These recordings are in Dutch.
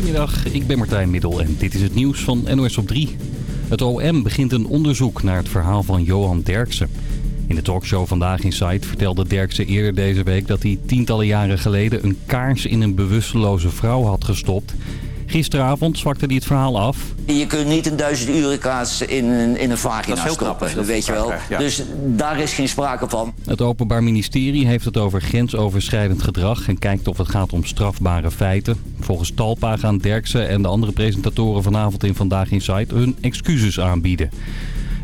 Goedemiddag, ik ben Martijn Middel en dit is het nieuws van NOS op 3. Het OM begint een onderzoek naar het verhaal van Johan Derksen. In de talkshow Vandaag in vertelde Derksen eerder deze week dat hij tientallen jaren geleden een kaars in een bewusteloze vrouw had gestopt. Gisteravond zwakte hij het verhaal af. Je kunt niet een duizend uren kaas in een, in een vagina Dat is heel knap, stoppen, hè? dat Dat weet je wel. ja. Dus daar is geen sprake van. Het Openbaar Ministerie heeft het over grensoverschrijdend gedrag en kijkt of het gaat om strafbare feiten. Volgens Talpa gaan Derksen en de andere presentatoren vanavond in Vandaag in Site hun excuses aanbieden.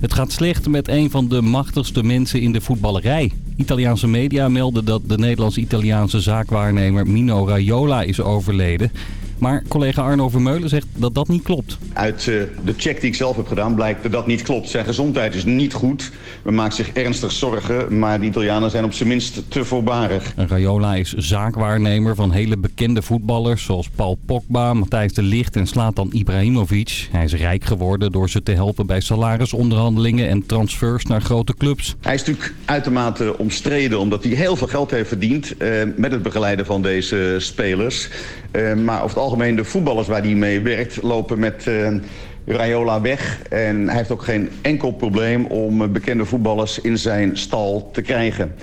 Het gaat slecht met een van de machtigste mensen in de voetballerij. Italiaanse media melden dat de Nederlands-Italiaanse zaakwaarnemer Mino Raiola is overleden. Maar collega Arno Vermeulen zegt dat dat niet klopt. Uit eh, de check die ik zelf heb gedaan blijkt dat dat niet klopt. Zijn gezondheid is niet goed. Men maakt zich ernstig zorgen, maar de Italianen zijn op zijn minst te voorbarig. Raiola is zaakwaarnemer van hele bekende voetballers zoals Paul Pogba, Matthijs de Ligt en Zlatan Ibrahimovic. Hij is rijk geworden door ze te helpen bij salarisonderhandelingen en transfers naar grote clubs. Hij is natuurlijk uitermate omstreden omdat hij heel veel geld heeft verdiend eh, met het begeleiden van deze spelers. Eh, maar over het algemeen de voetballers waar hij mee werkt lopen met eh, Raiola weg. En hij heeft ook geen enkel probleem om eh, bekende voetballers in zijn stal te krijgen.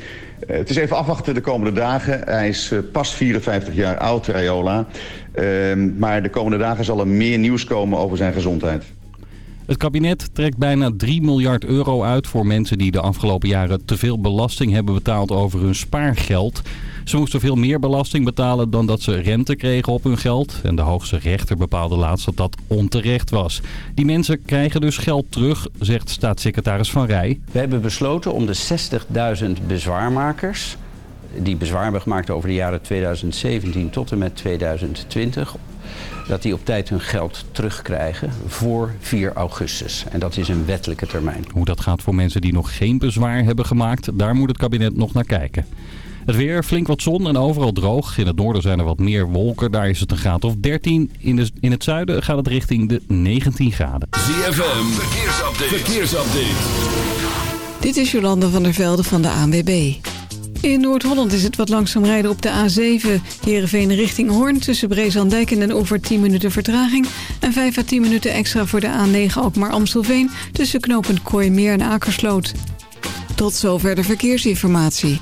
Eh, het is even afwachten de komende dagen. Hij is pas 54 jaar oud, Raiola. Eh, maar de komende dagen zal er meer nieuws komen over zijn gezondheid. Het kabinet trekt bijna 3 miljard euro uit voor mensen die de afgelopen jaren te veel belasting hebben betaald over hun spaargeld. Ze moesten veel meer belasting betalen dan dat ze rente kregen op hun geld. En de hoogste rechter bepaalde laatst dat dat onterecht was. Die mensen krijgen dus geld terug, zegt staatssecretaris Van Rij. We hebben besloten om de 60.000 bezwaarmakers... die bezwaar hebben gemaakt over de jaren 2017 tot en met 2020... dat die op tijd hun geld terugkrijgen voor 4 augustus. En dat is een wettelijke termijn. Hoe dat gaat voor mensen die nog geen bezwaar hebben gemaakt, daar moet het kabinet nog naar kijken. Het weer, flink wat zon en overal droog. In het noorden zijn er wat meer wolken, daar is het een graad of 13. In, de, in het zuiden gaat het richting de 19 graden. ZFM, verkeersupdate. verkeersupdate. Dit is Jolanda van der Velde van de ANWB. In Noord-Holland is het wat langzaam rijden op de A7. Heerenveen richting Hoorn tussen Brezandijk en Den Oever 10 minuten vertraging. En 5 à 10 minuten extra voor de A9 ook maar Amstelveen... tussen knooppunt Kooimeer en Akersloot. Tot zover de verkeersinformatie.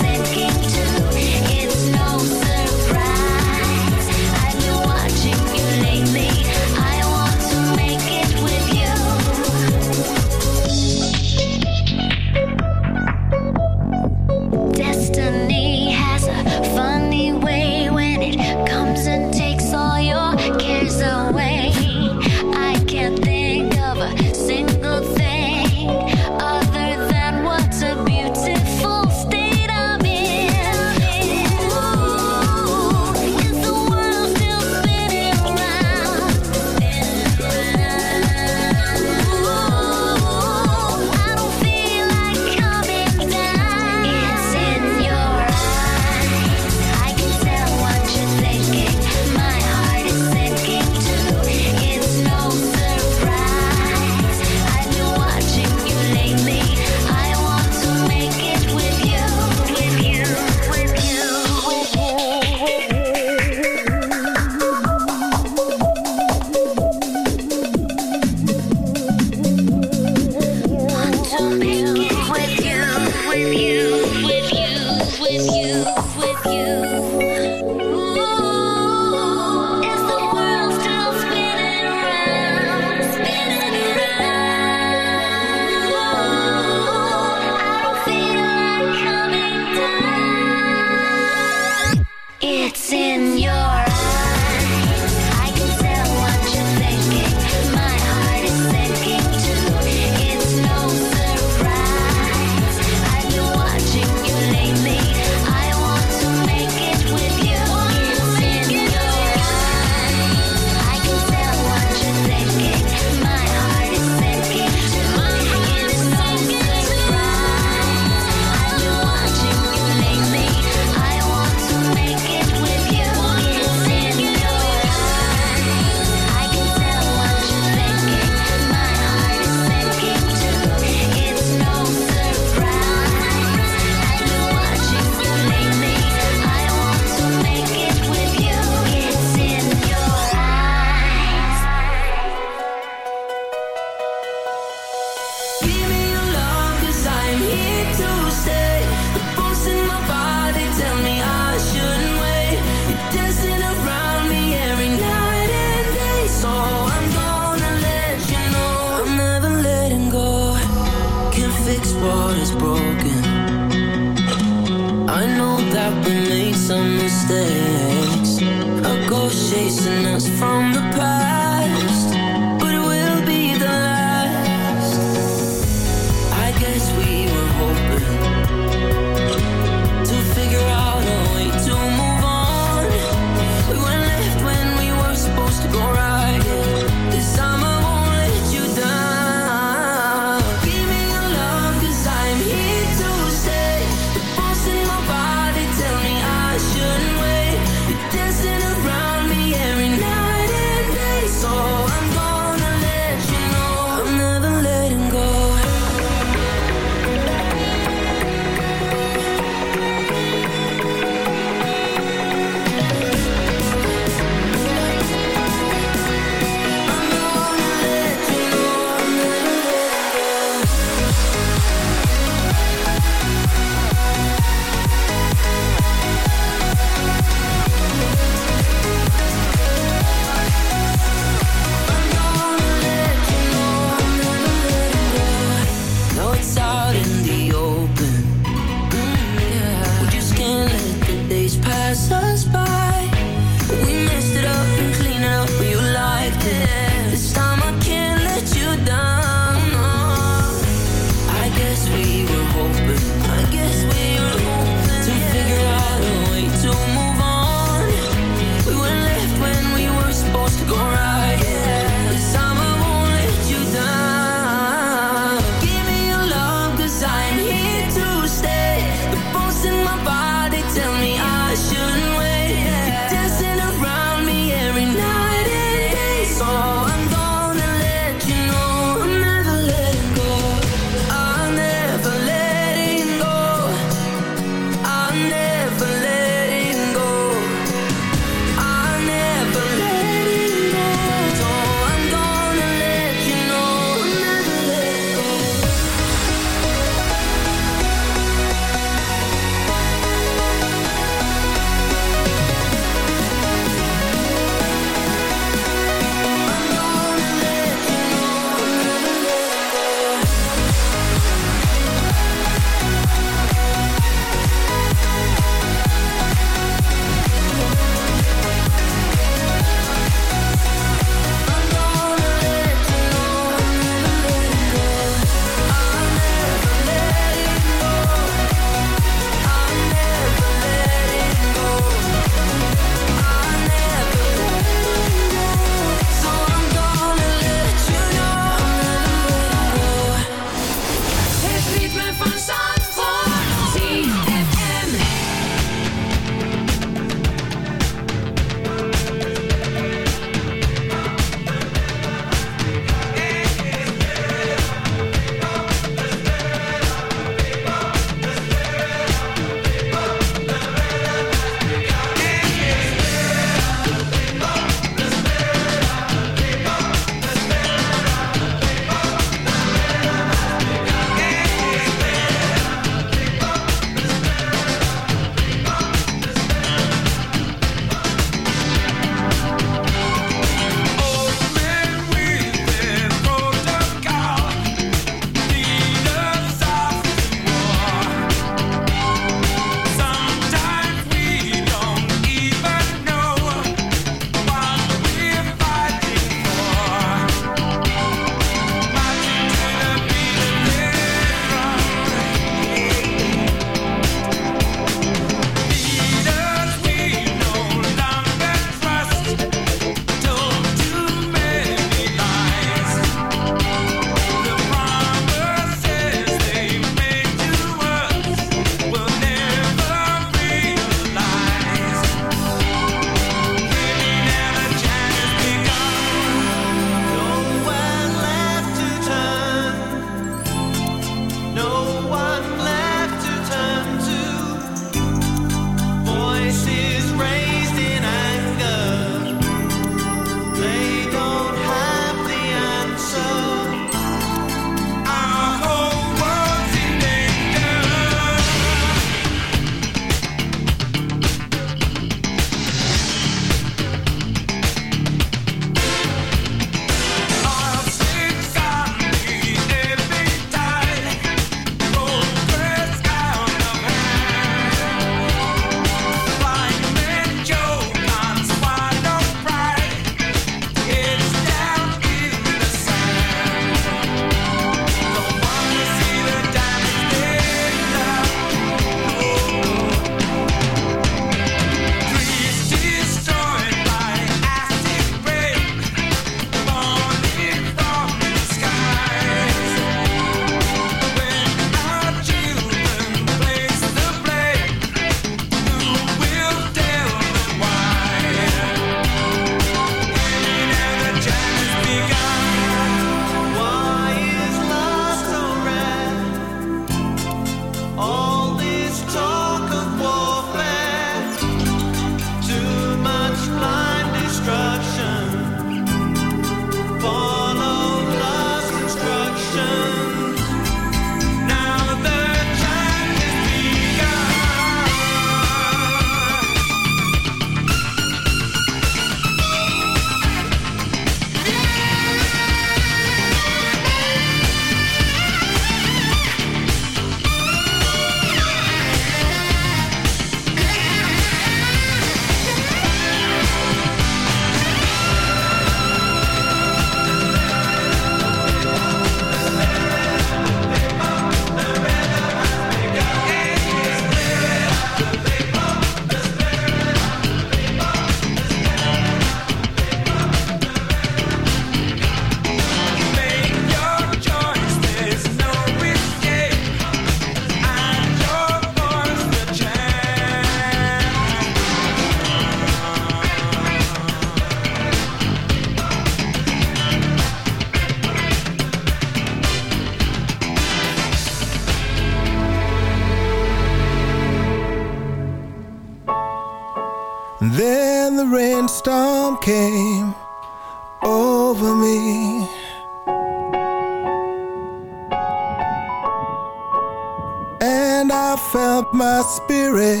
My spirit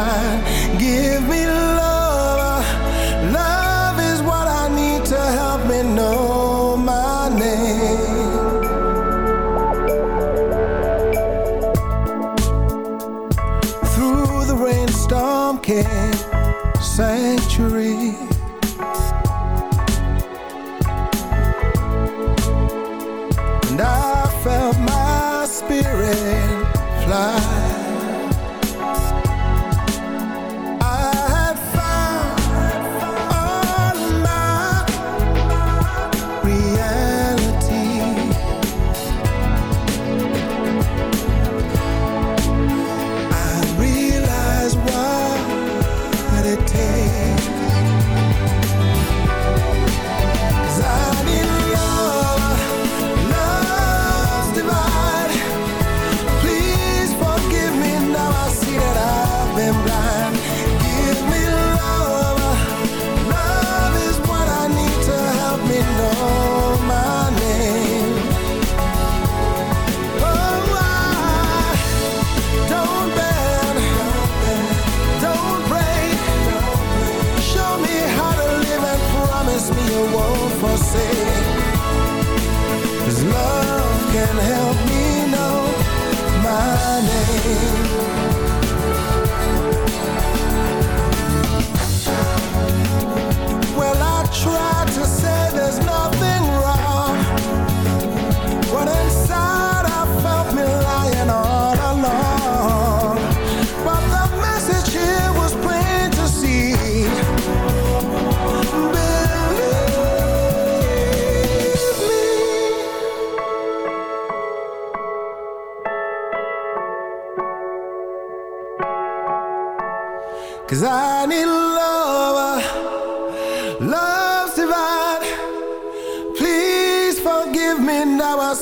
mine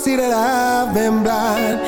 see that I've been blind.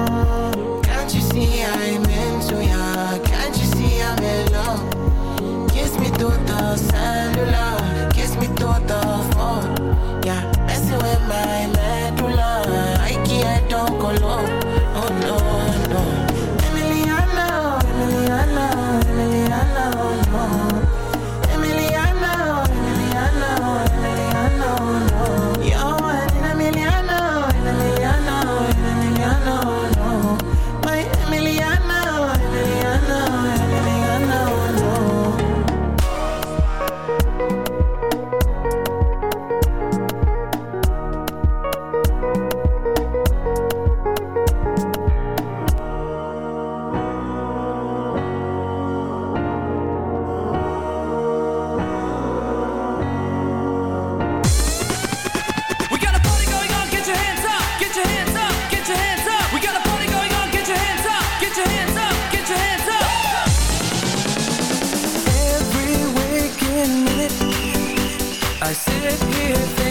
disappear.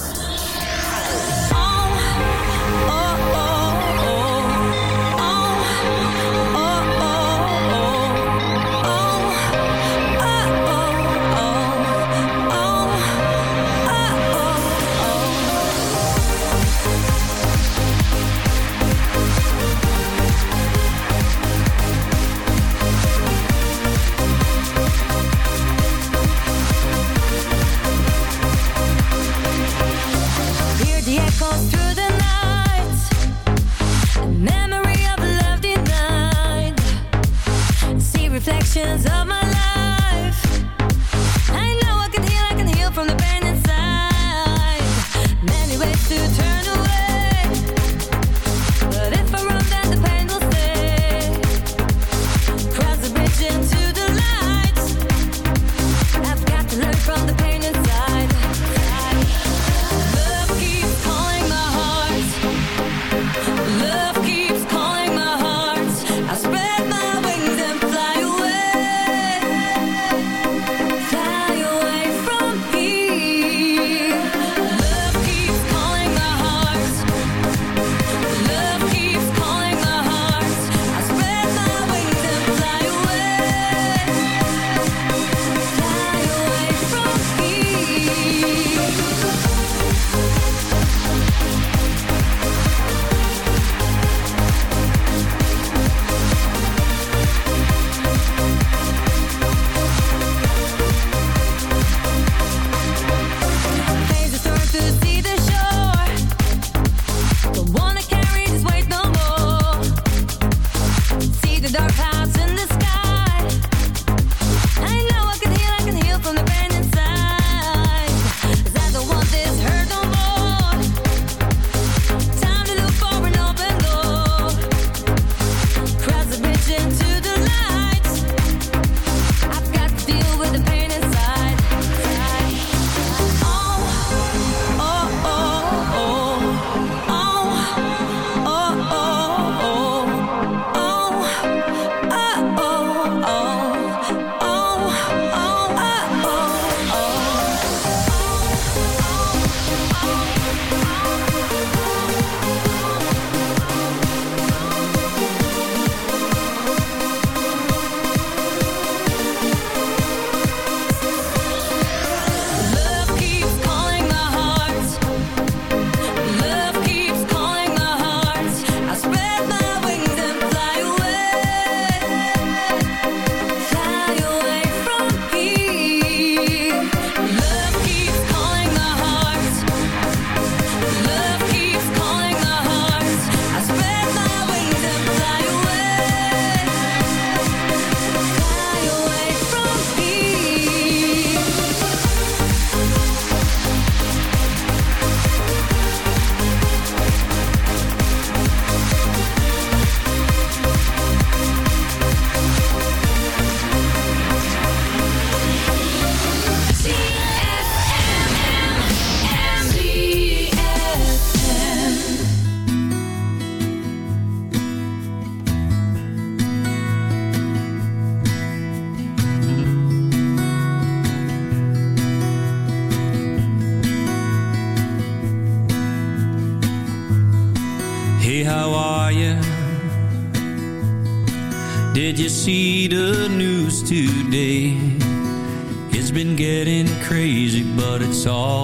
saw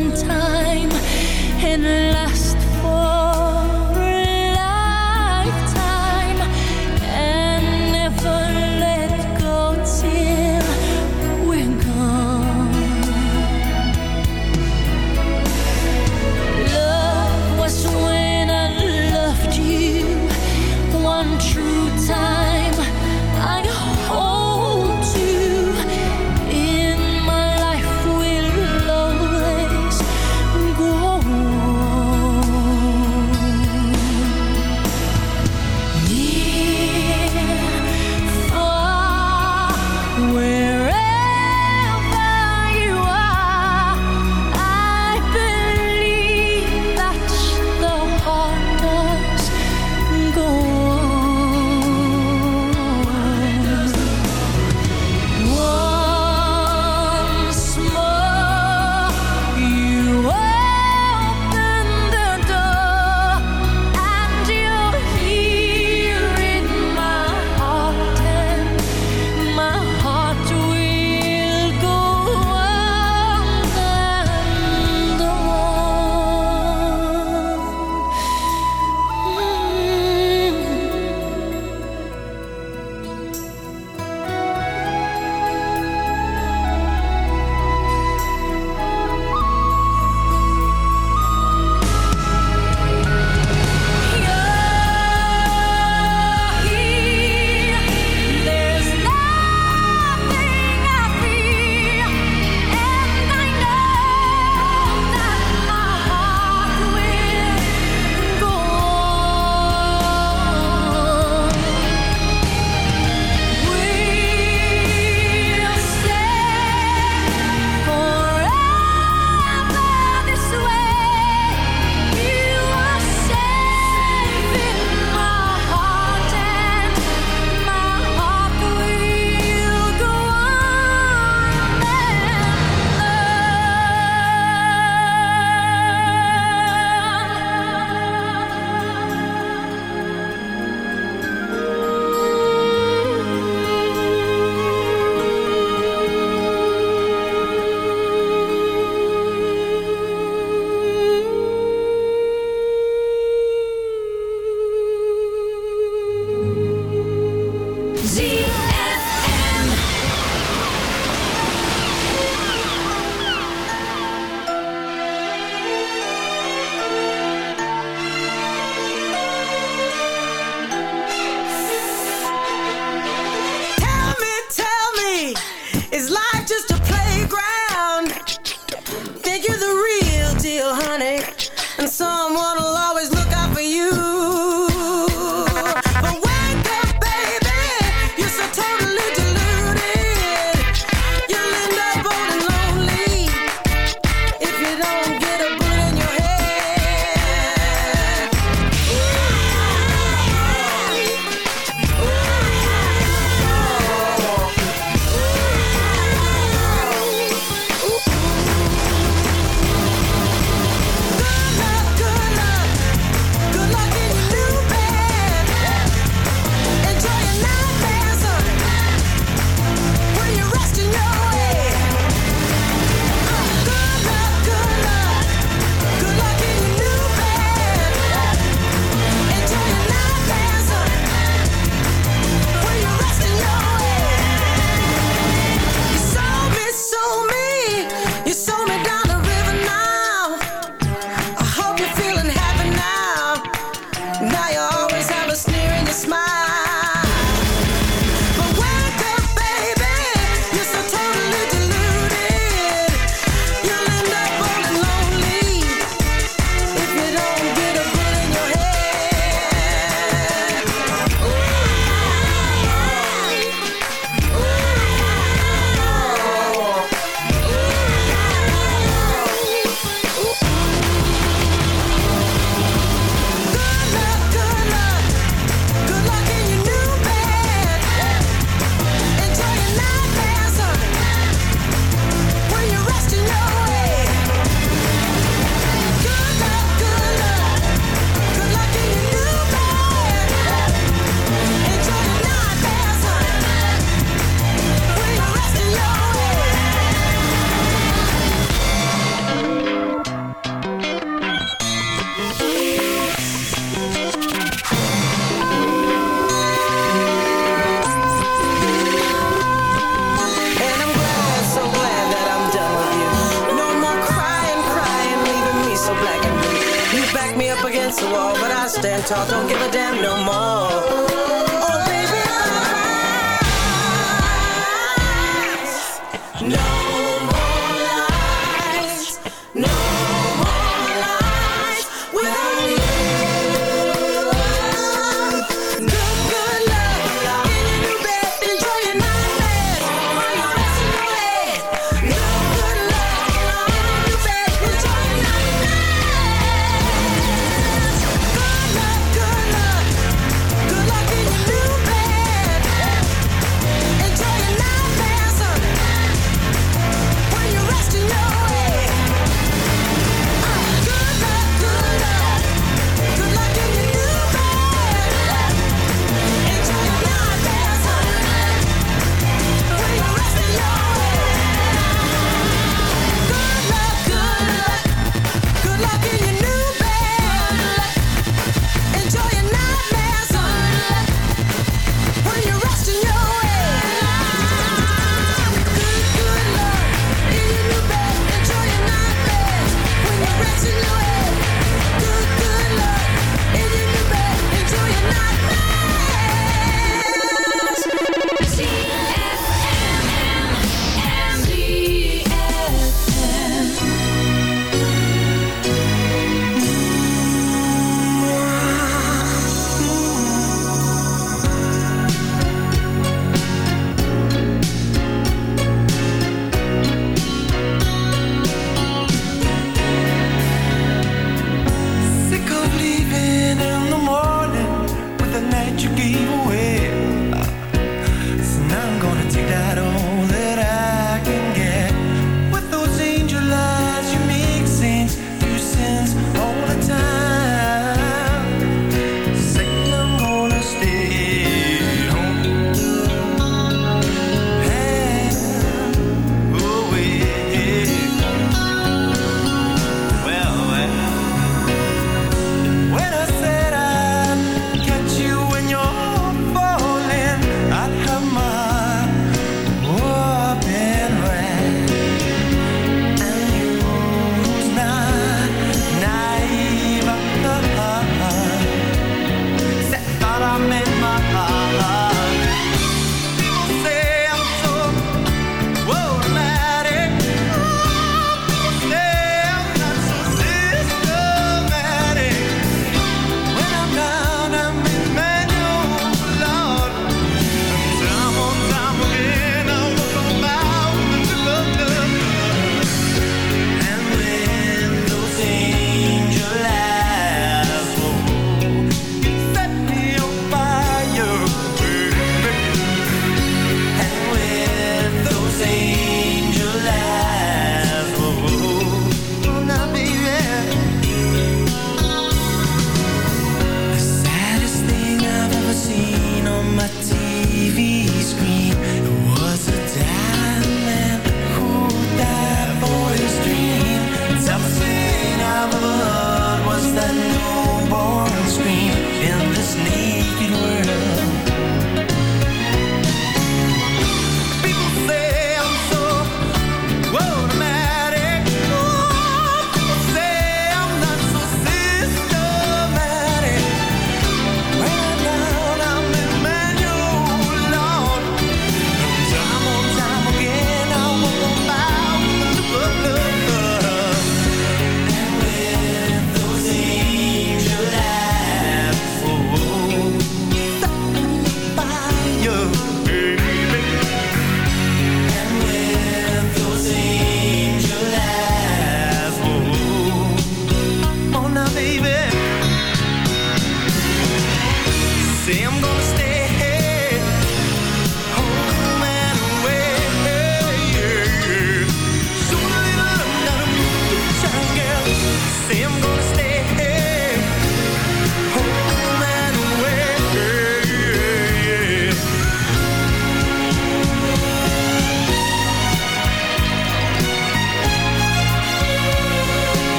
one time and last